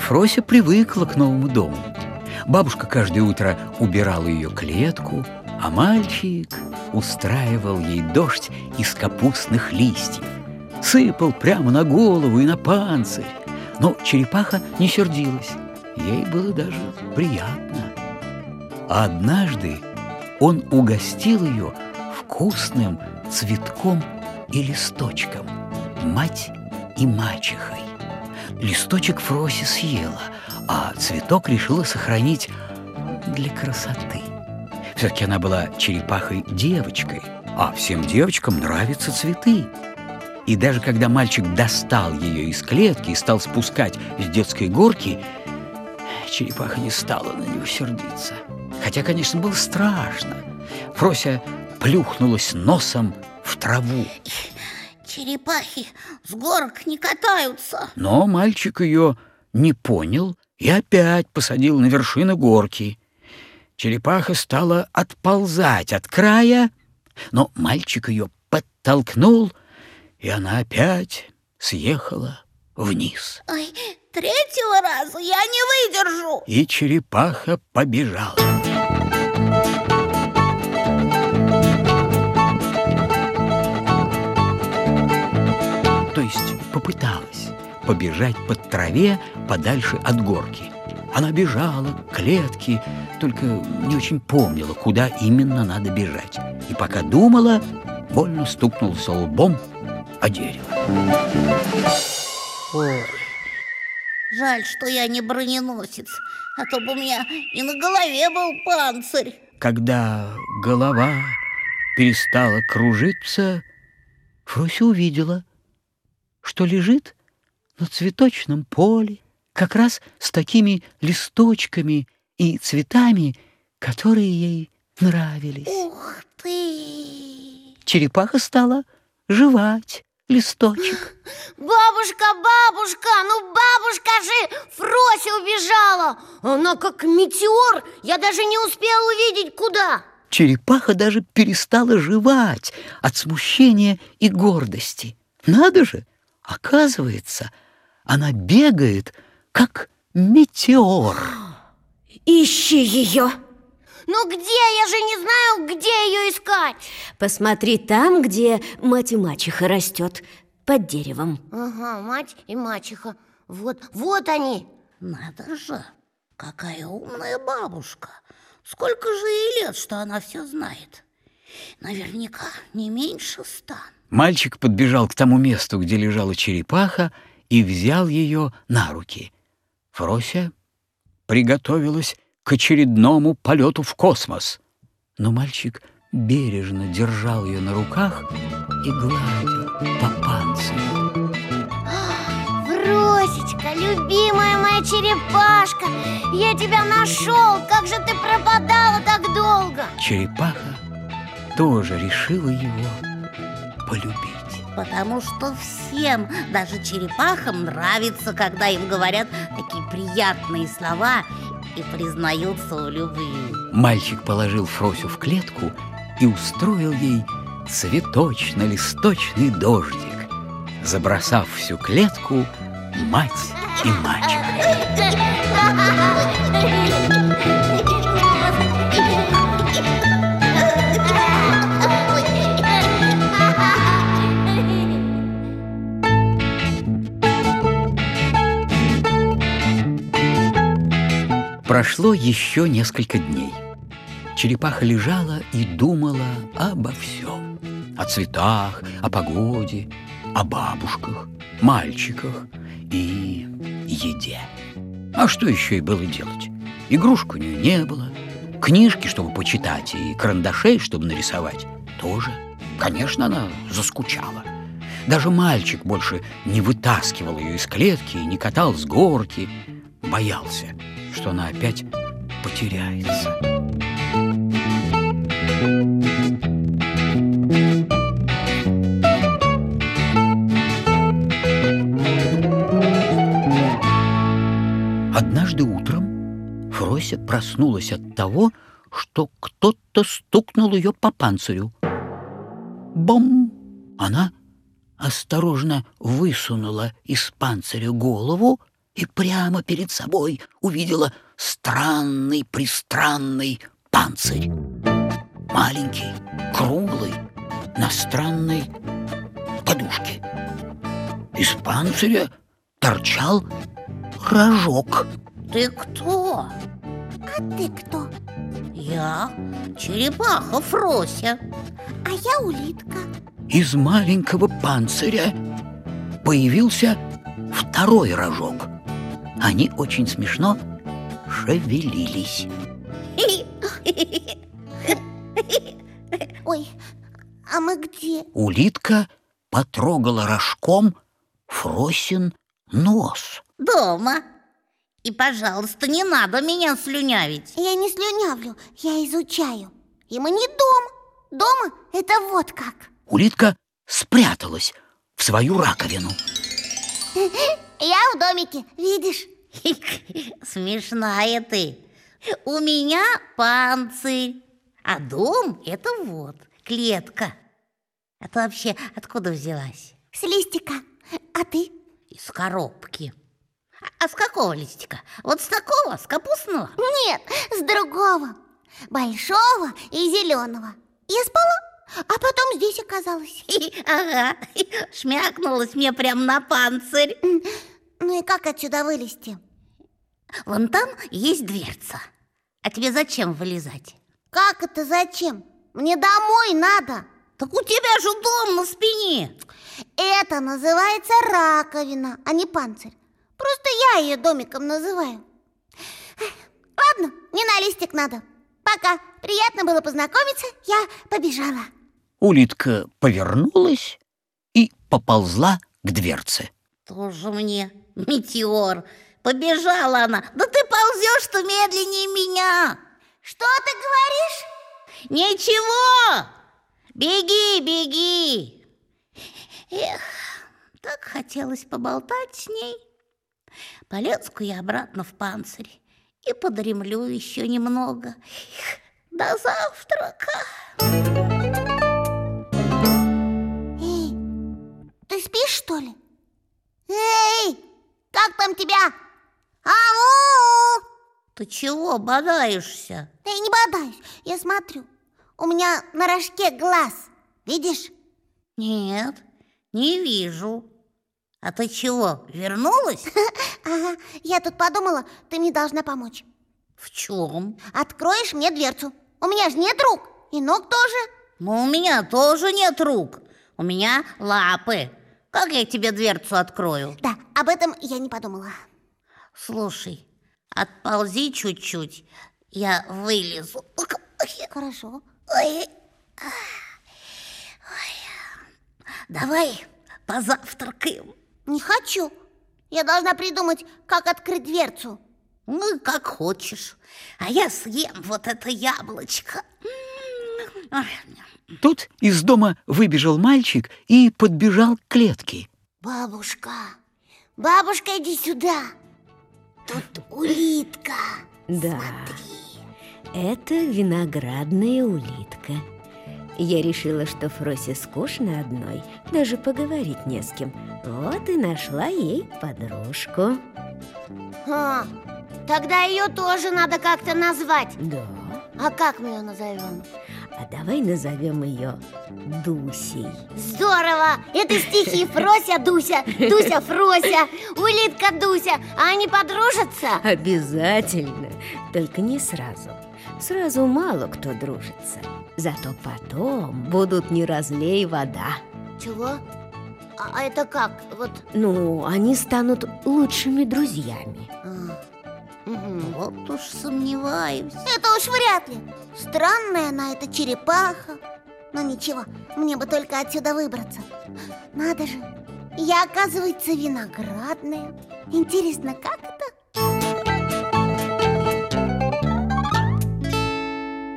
Фрося привыкла к новому дому. Бабушка каждое утро убирала ее клетку, а мальчик устраивал ей дождь из капустных листьев. Сыпал прямо на голову и на панцирь. Но черепаха не сердилась. Ей было даже приятно. А однажды он угостил ее вкусным цветком и листочком, мать и мачехой. Листочек Фроси съела, а цветок решила сохранить для красоты. Все-таки она была черепахой-девочкой, а всем девочкам нравятся цветы. И даже когда мальчик достал ее из клетки и стал спускать с детской горки, черепаха не стала на него сердиться. Хотя, конечно, было страшно. Фрося плюхнулась носом в траву. Черепахи с горок не катаются. Но мальчик ее не понял и опять посадил на вершину горки. Черепаха стала отползать от края, но мальчик ее подтолкнул, и она опять съехала вниз. Ой, третьего раза я не выдержу. И черепаха побежала. Побежать под траве подальше от горки. Она бежала к клетке, только не очень помнила, куда именно надо бежать. И пока думала, больно стукнулся лбом о дерево. Ой, жаль, что я не броненосец, а то бы у меня и на голове был панцирь. Когда голова перестала кружиться, Фрося увидела, что лежит на цветочном поле, как раз с такими листочками и цветами, которые ей нравились. Ух ты! Черепаха стала жевать листочек. Бабушка, бабушка, ну бабушка же Фрося убежала Она как метеор, я даже не успела увидеть куда Черепаха даже перестала жевать от смущения и гордости. Надо же, оказывается, она бегает, как метеор. Ищи ее ну где? Я же не знаю, где ее искать. Посмотри там, где мать и мачеха растет Под деревом. Ага, мать и мачеха. Вот, вот они. Надо же, какая умная бабушка. Сколько же ей лет, что она все знает? Наверняка не меньше ста. Мальчик подбежал к тому месту, где лежала черепаха, и взял ее на руки. Фрося приготовилась к очередному полету в космос. Но мальчик бережно держал ее на руках и гладил по панцирю. Фросечка, любимая моя черепашка, я тебя нашел, как же ты пропадала так долго? Черепаха тоже решила его полюбить. Потому что всем, даже черепахам, нравится, когда им говорят такие приятные слова и признаются в любви. Мальчик положил Фросю в клетку и устроил ей цветочно-листочный дождик, забросав всю клетку мать и мачеха. Прошло еще несколько дней. Черепаха лежала и думала обо всем. О цветах, о погоде, о бабушках, мальчиках и еде. А что еще и было делать? Игрушек у нее не было, книжки, чтобы почитать, и карандашей, чтобы нарисовать, тоже. Конечно, она заскучала. Даже мальчик больше не вытаскивал ее из клетки и не катал с горки, боялся – что она опять потеряется. Однажды утром Фрося проснулась от того, что кто-то стукнул ее по панцирю. Бом! Она осторожно высунула из панциря голову и прямо перед собой увидела странный пристранный панцирь. Маленький, круглый, на странной подушке. Из панциря торчал рожок. Ты кто? А ты кто? Я черепаха Фрося. А я улитка. Из маленького панциря появился второй рожок. Они очень смешно шевелились. Ой, а мы где? Улитка потрогала рожком Фросин нос. Дома. И, пожалуйста, не надо меня слюнявить. Я не слюнявлю, я изучаю. И мы не дома. Дома это вот как. Улитка спряталась в свою раковину. Я в домике, видишь? Смешная ты. У меня панцирь, а дом – это вот, клетка. А ты вообще откуда взялась? С листика. А ты? Из коробки. А с какого листика? Вот с такого, с капустного? Нет, с другого. Большого и зеленого. Я спала, а потом здесь оказалась. Ага, шмякнулась мне прямо на панцирь. Ну и как отсюда вылезти? Вон там есть дверца. А тебе зачем вылезать? Как это зачем? Мне домой надо. Так у тебя же дом на спине. Это называется раковина, а не панцирь. Просто я ее домиком называю. Ладно, не на листик надо. Пока. Приятно было познакомиться. Я побежала. Улитка повернулась и поползла к дверце. Тоже мне метеор. Побежала она. Да ты ползешь-то медленнее меня. Что ты говоришь? Ничего. Беги, беги. Эх, так хотелось поболтать с ней. Полезку я обратно в панцирь и подремлю еще немного. До завтрака. Эй, ты спишь, что ли? Эй, как там тебя? Ау! Ты чего бодаешься? Да я не бодаюсь, я смотрю. У меня на рожке глаз. Видишь? Нет, не вижу. А ты чего, вернулась? Ага, я тут подумала, ты мне должна помочь. В чем? Откроешь мне дверцу. У меня же нет рук, и ног тоже. Ну, у меня тоже нет рук. У меня лапы. Как я тебе дверцу открою? Да, об этом я не подумала. Слушай, отползи чуть-чуть, я вылезу. Хорошо. Ой. Ой. Давай позавтракаем. Не хочу. Я должна придумать, как открыть дверцу. Ну, как хочешь. А я съем вот это яблочко. Тут из дома выбежал мальчик и подбежал к клетке. Бабушка, бабушка, иди сюда. Тут улитка. Да, это виноградная улитка. Я решила, что Фросе скучно одной, даже поговорить не с кем. Вот и нашла ей подружку. А, тогда ее тоже надо как-то назвать. Да. А как мы ее назовем? А давай назовем ее Дусей. Здорово! Это стихи Фрося, Дуся, Дуся, Фрося, улитка Дуся. А они подружатся? Обязательно, только не сразу. Сразу мало кто дружится. Зато потом будут не разлей вода. Чего? А, а это как? Вот. Ну, они станут лучшими друзьями. Угу. Вот уж сомневаюсь. Это уж вряд ли. Странная она эта черепаха. Но ничего, мне бы только отсюда выбраться. Надо же, я, оказывается, виноградная. Интересно, как?